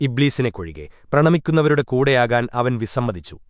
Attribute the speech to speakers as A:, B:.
A: ഇബ്ലീസിനെ കൊഴികെ. പ്രണമിക്കുന്നവരുടെ കൂടെയാകാൻ അവൻ വിസമ്മതിച്ചു.